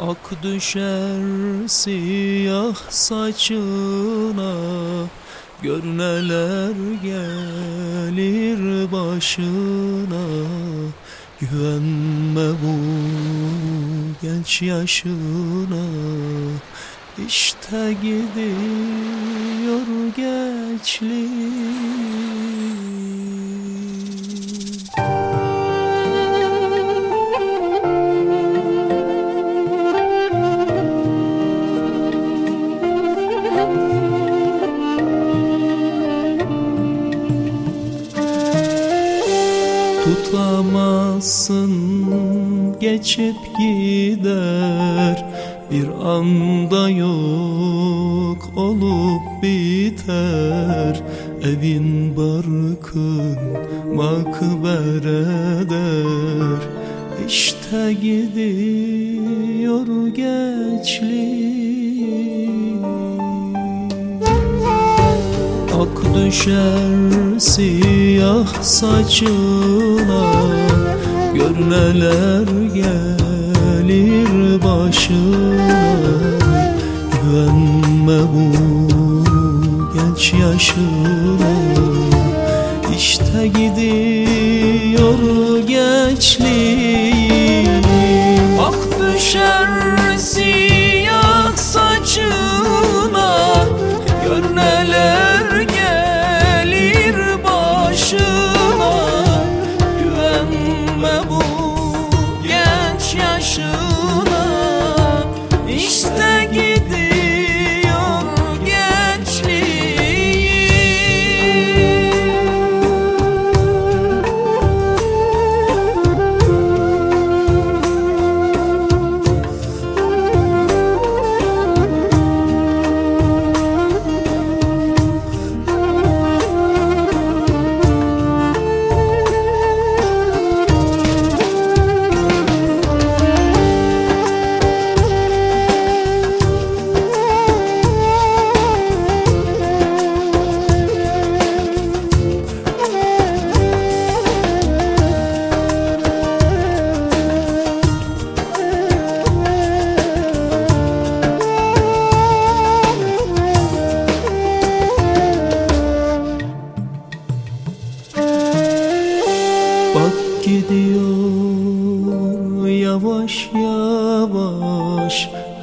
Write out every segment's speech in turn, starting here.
Ak düşer siyah saçına Gör neler gelir başına. Güvenme bu genç yaşına. İşte gidiyor gençlik tutamazsın geçip gider bir anda yok olup biter. Evin barkın makbereder işte gidiyor gençlik Ak düşer siyah saçına Gör neler gelir başına. Güvenme bu genç yaşına. İşte gidiyor gençliğim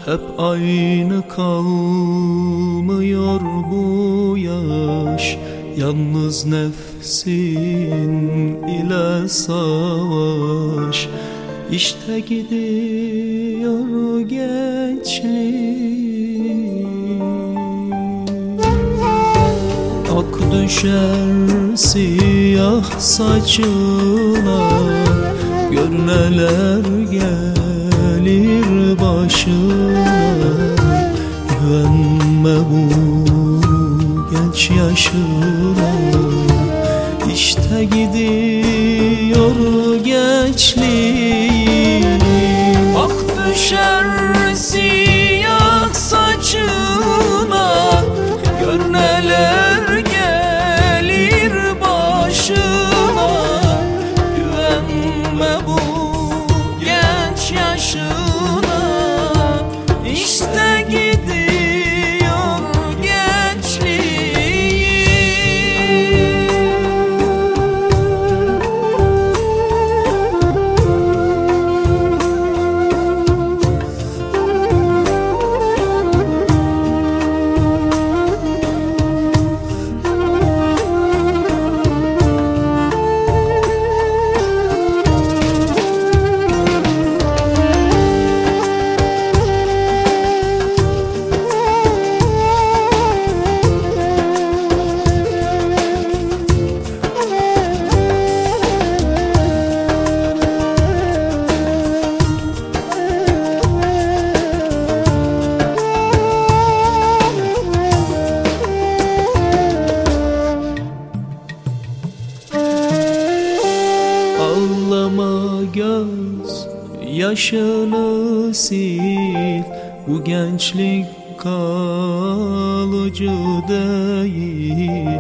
Hep aynı kalmıyor bu yaş. Yalnız nefsin ile savaş. İşte gidiyor gençlik Ak düşer siyah saçına. Gör neler gelir başına. Güvenme bu genç yaşına. İşte gidiyor gençliğim Ak düşer siyah saçına. Gör neler gelir başına. Güvenme bu genç yaşına Ağlama göz yaşını sil. Bu gençlik kalıcı değil.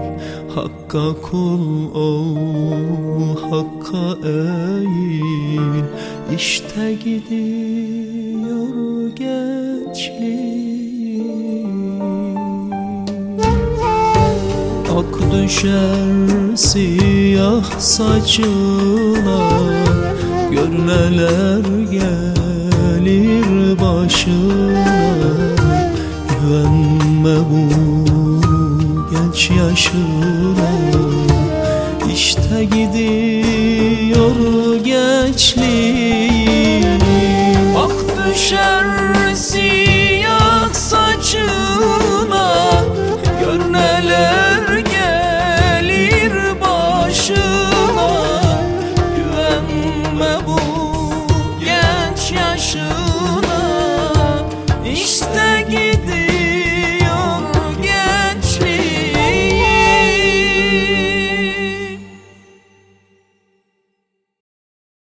Hakka kul ol, hakka eğil. İşte gidiyor gençliğim Ak düşer siyah saçına Gör neler gelir başına. Güvenme bu genç yaşına. İşte gidiyor gençliğim Ak düşer İşte gidin.